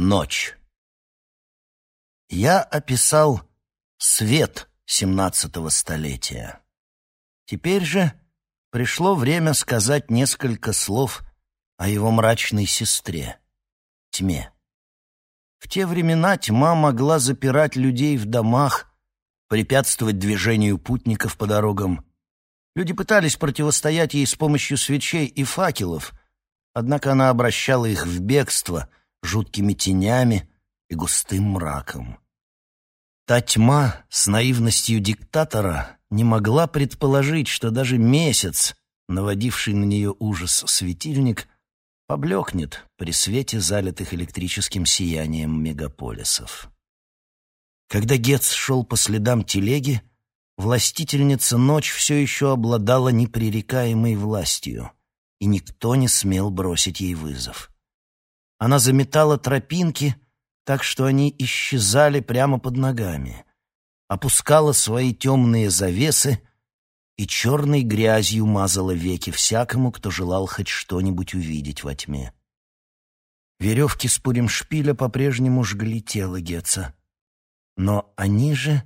Ночь. Я описал свет семнадцатого столетия. Теперь же пришло время сказать несколько слов о его мрачной сестре, тьме. В те времена тьма могла запирать людей в домах, препятствовать движению путников по дорогам. Люди пытались противостоять ей с помощью свечей и факелов, однако она обращала их в бегство жуткими тенями и густым мраком. Та тьма с наивностью диктатора не могла предположить, что даже месяц, наводивший на нее ужас светильник, поблекнет при свете залитых электрическим сиянием мегаполисов. Когда Гетц шел по следам телеги, властительница ночь все еще обладала непререкаемой властью, и никто не смел бросить ей вызов. Она заметала тропинки, так что они исчезали прямо под ногами, опускала свои темные завесы и черной грязью мазала веки всякому, кто желал хоть что-нибудь увидеть во тьме. Веревки с Пуримшпиля по-прежнему жгли тело Гетца. Но они же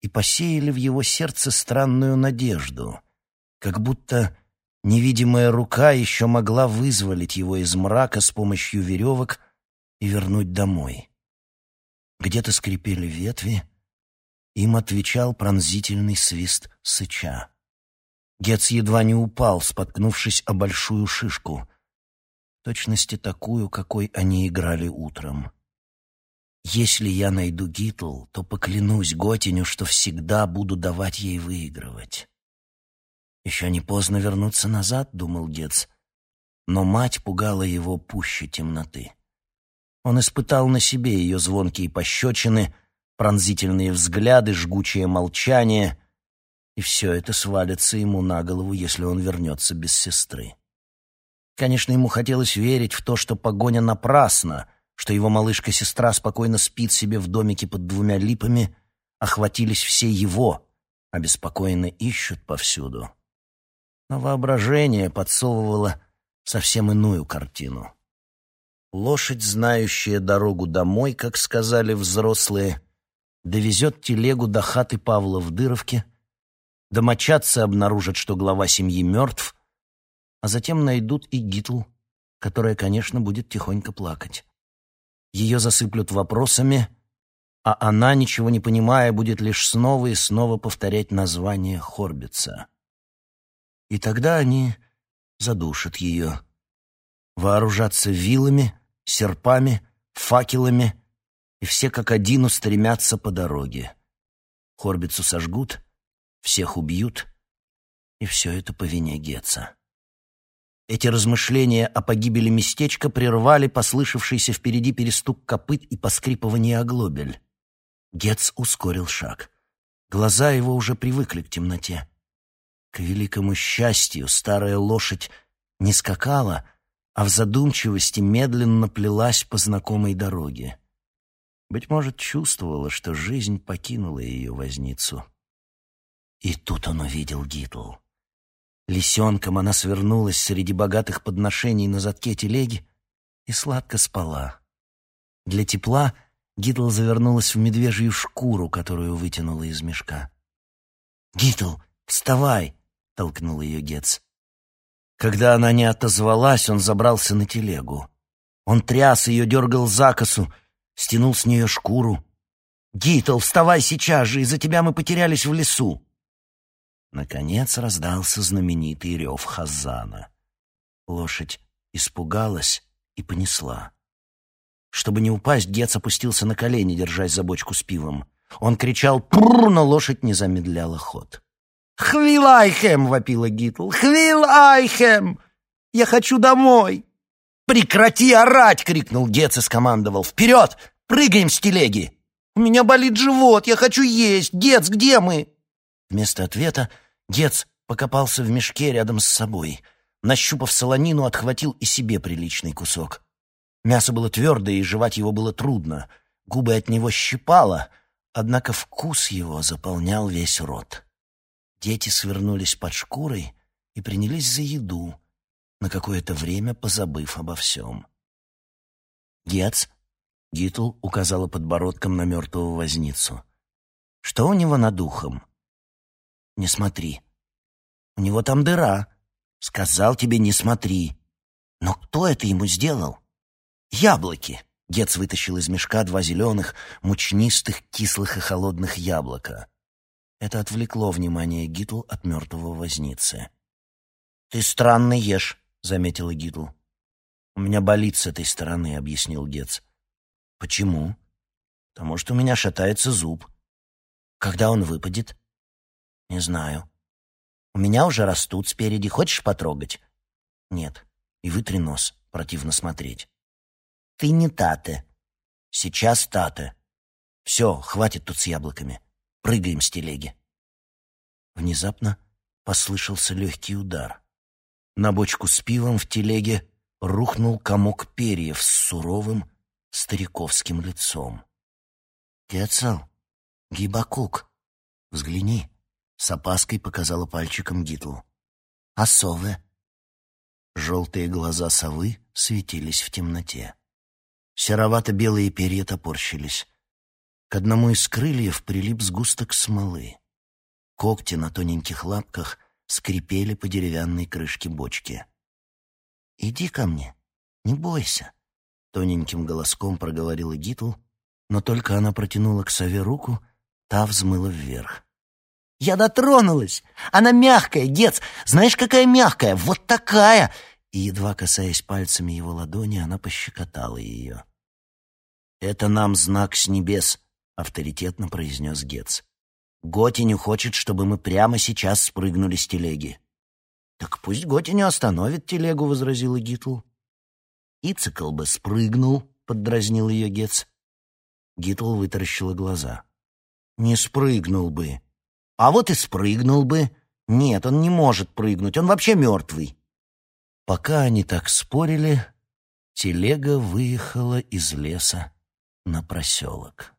и посеяли в его сердце странную надежду, как будто невидимая рука еще могла вызволить его из мрака с помощью веревок и вернуть домой. Где-то скрипели ветви, им отвечал пронзительный свист сыча. Гец едва не упал, споткнувшись о большую шишку. Точности такую, какой они играли утром. Если я найду Гитл, то поклянусь Готиню, что всегда буду давать ей выигрывать. Еще не поздно вернуться назад, думал Гец, но мать пугала его пуще темноты. Он испытал на себе ее звонкие пощечины, пронзительные взгляды, жгучее молчание — и все это свалится ему на голову, если он вернется без сестры. Конечно, ему хотелось верить в то, что погоня напрасна, что его малышка-сестра спокойно спит себе в домике под двумя липами, охватились все его, обеспокоенно ищут повсюду. Но воображение подсовывало совсем иную картину. Лошадь, знающая дорогу домой, как сказали взрослые, довезет телегу до хаты Павла в Дыровке — Домочадцы обнаружат, что глава семьи мертв, а затем найдут и Гитл, которая, конечно, будет тихонько плакать. Ее засыплют вопросами, а она, ничего не понимая, будет лишь снова и снова повторять название Хорбица. И тогда они задушат ее, вооружатся вилами, серпами, факелами, и все как один устремятся по дороге. Хорбицу сожгут — всех убьют, и все это по вине Гетца. Эти размышления о погибели местечка прервали послышавшийся впереди перестук копыт и поскрипывание оглобель. Гетц ускорил шаг. Глаза его уже привыкли к темноте. К великому счастью старая лошадь не скакала, а в задумчивости медленно плелась по знакомой дороге. Быть может, чувствовала, что жизнь покинула ее возницу. И тут он увидел Гитл. Лисенком она свернулась среди богатых подношений на задке телеги и сладко спала. Для тепла Гитл завернулась в медвежью шкуру, которую вытянула из мешка. «Гитл, вставай!» — толкнул ее Гец. Когда она не отозвалась, он забрался на телегу. Он тряс ее, дергал за косу, стянул с нее шкуру. «Гитл, вставай сейчас же! Из-за тебя мы потерялись в лесу!» Наконец раздался знаменитый рев Хазана. Лошадь испугалась и понесла. Чтобы не упасть, Гец опустился на колени, держась за бочку с пивом. Он кричал «Пурр!», но лошадь не замедляла ход. «Хвилайхем!» — вопила Гитл. «Хвилайхем! Я хочу домой!» «Прекрати орать!» — крикнул Гец и скомандовал. «Вперед! Прыгаем с телеги!» «У меня болит живот! Я хочу есть! Гец, где мы?» Вместо ответа Гец покопался в мешке рядом с собой. Нащупав солонину, отхватил и себе приличный кусок. Мясо было твердое, и жевать его было трудно. Губы от него щипало, однако вкус его заполнял весь рот. Дети свернулись под шкурой и принялись за еду, на какое-то время позабыв обо всем. Гец Гитл указала подбородком на мертвого возницу. «Что у него над ухом?» «Не смотри. У него там дыра. Сказал тебе, не смотри. Но кто это ему сделал?» «Яблоки!» Гец вытащил из мешка два зеленых, мучнистых, кислых и холодных яблока. Это отвлекло внимание Гитл от мертвого возницы. «Ты странно ешь», — заметила Гитл. «У меня болит с этой стороны», — объяснил Гец. «Почему?» «Потому что у меня шатается зуб». «Когда он выпадет?» «Не знаю». «У меня уже растут спереди. Хочешь потрогать?» «Нет. И вытри нос. Противно смотреть». «Ты не Тате». «Сейчас Тате». «Все, хватит тут с яблоками. Прыгаем с телеги». Внезапно послышался легкий удар. На бочку с пивом в телеге рухнул комок перьев с суровым стариковским лицом. «Кецел, Гибакук, взгляни!» — с опаской показала пальчиком Гитл. «А совы?» Желтые глаза совы светились в темноте. Серовато-белые перья топорщились. К одному из крыльев прилип сгусток смолы. Когти на тоненьких лапках скрипели по деревянной крышке бочки. «Иди ко мне, не бойся», — тоненьким голоском проговорила Гитл, но только она протянула к сове руку, та взмыла вверх. «Я дотронулась! Она мягкая, Гец! Знаешь, какая мягкая? Вот такая!» И, едва касаясь пальцами его ладони, она пощекотала ее. «Это нам знак с небес», — авторитетно произнес Гец. Готиню хочет, чтобы мы прямо сейчас спрыгнули с телеги. «Так пусть Готиню остановит телегу», — возразила Гитл. «Ицикл бы спрыгнул», — поддразнил ее Гец. Гитл вытаращила глаза. «Не спрыгнул бы». «А вот и спрыгнул бы». «Нет, он не может прыгнуть, он вообще мертвый». Пока они так спорили, телега выехала из леса на проселок.